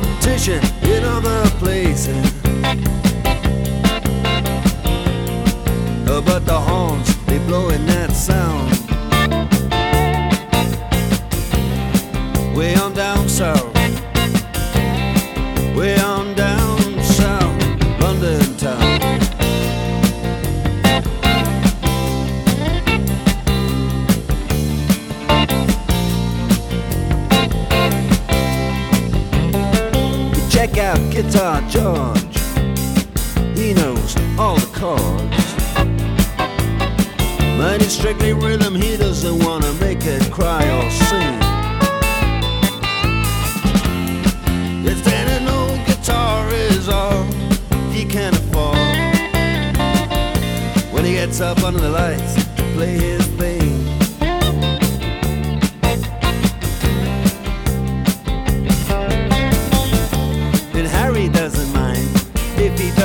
competition in other places. Uh, but the horns, they blowing that sound. check Guitar George. He knows all the chords. Mine is strictly rhythm, he doesn't wanna make it cry or sing. If then old guitar is all he can afford, when he gets up under the lights to play his bass.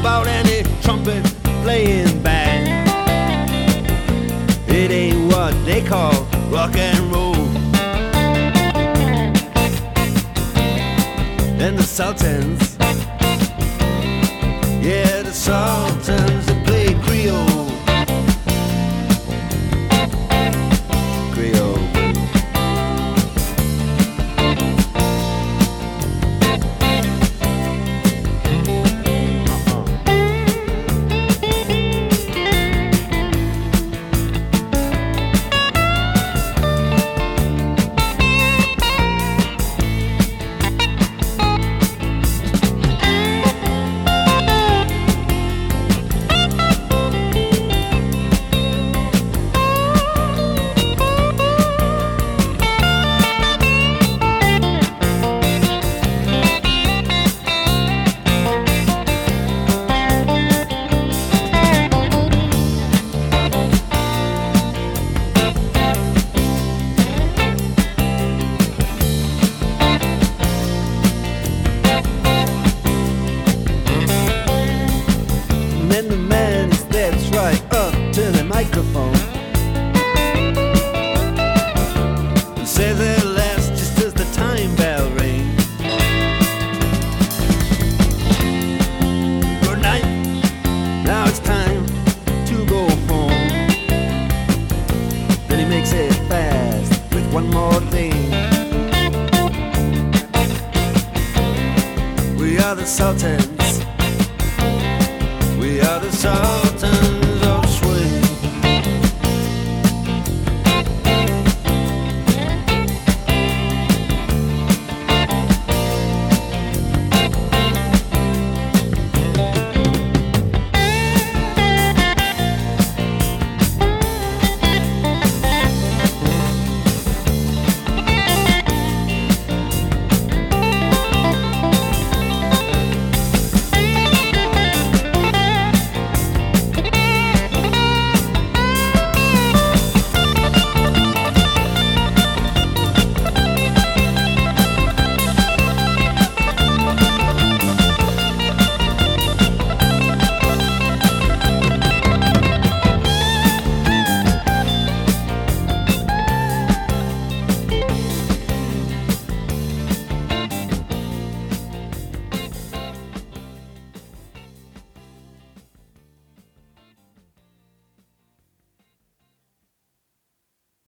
about any trumpet playing band. It ain't what they call rock and roll. And the Sultans, makes it fast with one more thing. We are the Sultans. We are the Sultans.